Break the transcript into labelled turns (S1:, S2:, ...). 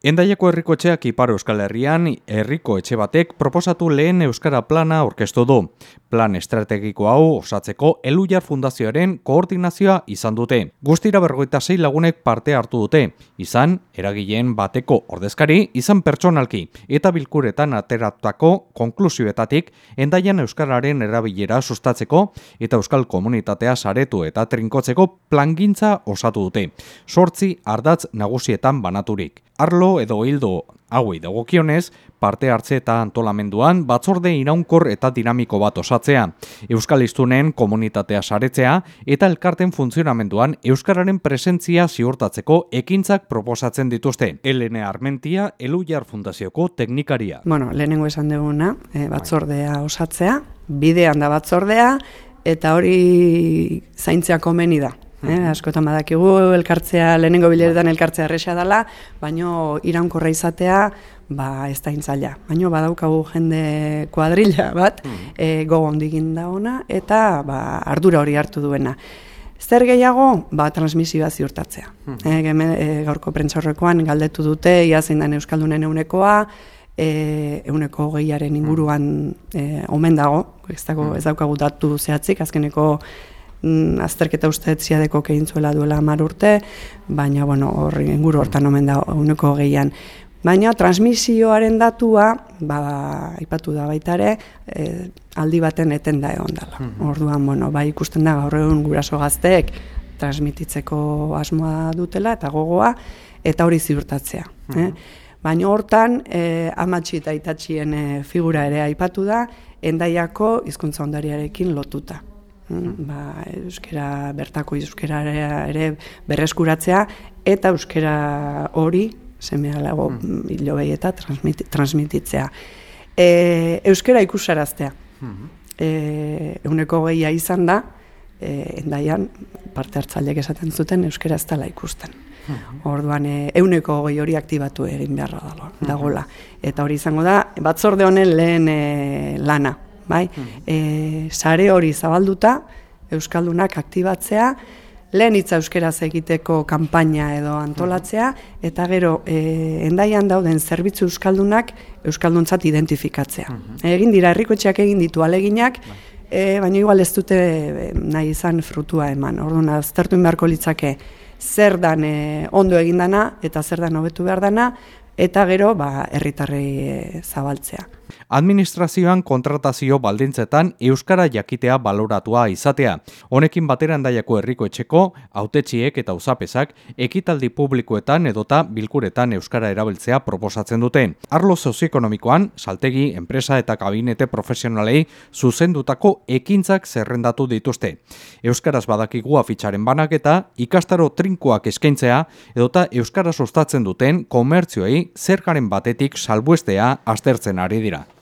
S1: Endaiako herriko etxeak ipar euskal herrian, herriko etxe batek proposatu lehen euskara plana orkestu du. Plan estrategiko hau osatzeko Elujar Fundazioaren koordinazioa izan dute. Guztira berroita sei lagunek parte hartu dute. Izan, eragileen bateko ordezkari, izan pertsonalki, eta bilkuretan ateratako konklusioetatik endaian euskararen erabilera sustatzeko eta euskal komunitatea saretu eta trinkotzeko plangintza osatu dute. Sortzi ardatz nagusietan banaturik arlo edo hildo hauei dagokionez, parte hartze eta antolamenduan batzorde iraunkor eta dinamiko bat osatzea, Euskal Iztunen komunitatea saretzea eta elkarten funtzionamenduan Euskararen presentzia ziurtatzeko ekintzak proposatzen dituzte. Elene Armentia, Elujar Fundazioko teknikaria.
S2: Bueno, lehenengo esan duguna, e, batzordea osatzea, bidean da batzordea, eta hori zaintzea komeni da. Eh, askotan badakigu elkartzea lehenengo bileretan elkartzea erresa dela, baino iraunkorra izatea ba ez da intzaila. Baino badaukagu jende kuadrilla bat, mm. e, gogo ondigin da ona eta ba, ardura hori hartu duena. Zer gehiago, ba, transmisioa ziurtatzea. Mm. E, gaurko prentzaurrekoan galdetu dute, ia zein den Euskaldunen eunekoa, e, euneko gehiaren inguruan e, omen dago, ez, dago, ez daukagu datu zehatzik, azkeneko mm, azterketa uste ziadeko zuela duela mar urte, baina, bueno, horri inguru hortan omen da uneko gehian. Baina transmisioaren datua, ba, ipatu da baita ere, e, aldi baten eten da egon dela. Mhm. Orduan, bueno, bai ikusten da gaur egun guraso gazteek transmititzeko asmoa dutela eta gogoa, eta hori ziurtatzea. Eh? Mhm. Baina hortan, e, amatxi eta itatxien e, figura ere aipatu da, endaiako hizkuntza ondariarekin lotuta. Mm, ba, euskera bertako euskera ere berreskuratzea eta euskera hori semealago mm. hilobei eta transmititzea. E, euskera ikusaraztea. Mm. E, euneko gehia izan da, e, endaian parte hartzaileek esaten zuten euskera ez dela ikusten. Mm. Orduan, e, euneko gehi hori aktibatu egin beharra dagoela. Eta hori izango da, batzorde honen lehen e, lana bai? E, sare hori zabalduta, Euskaldunak aktibatzea, lehen hitza euskeraz egiteko kanpaina edo antolatzea, eta gero, e, endaian dauden zerbitzu Euskaldunak Euskalduntzat identifikatzea. Egin dira, herrikoetxeak egin ditu aleginak, e, baina igual ez dute nahi izan frutua eman. Orduan, aztertu inbarko litzake, zer dan e, ondo egindana eta zer dan hobetu behar dana, eta gero ba, herritarrei zabaltzea.
S1: Administrazioan kontratazio baldintzetan euskara jakitea baloratua izatea. Honekin batera handaiako herriko etxeko, autetxiek eta uzapesak ekitaldi publikoetan edota bilkuretan euskara erabiltzea proposatzen dute. Arlo sozioekonomikoan, saltegi, enpresa eta kabinete profesionalei zuzendutako ekintzak zerrendatu dituzte. Euskaraz badakigu afitxaren banaketa, ikastaro trinkoak eskaintzea edota euskara sustatzen duten komertzioei zerkaren batetik salbuestea aztertzen ari dira.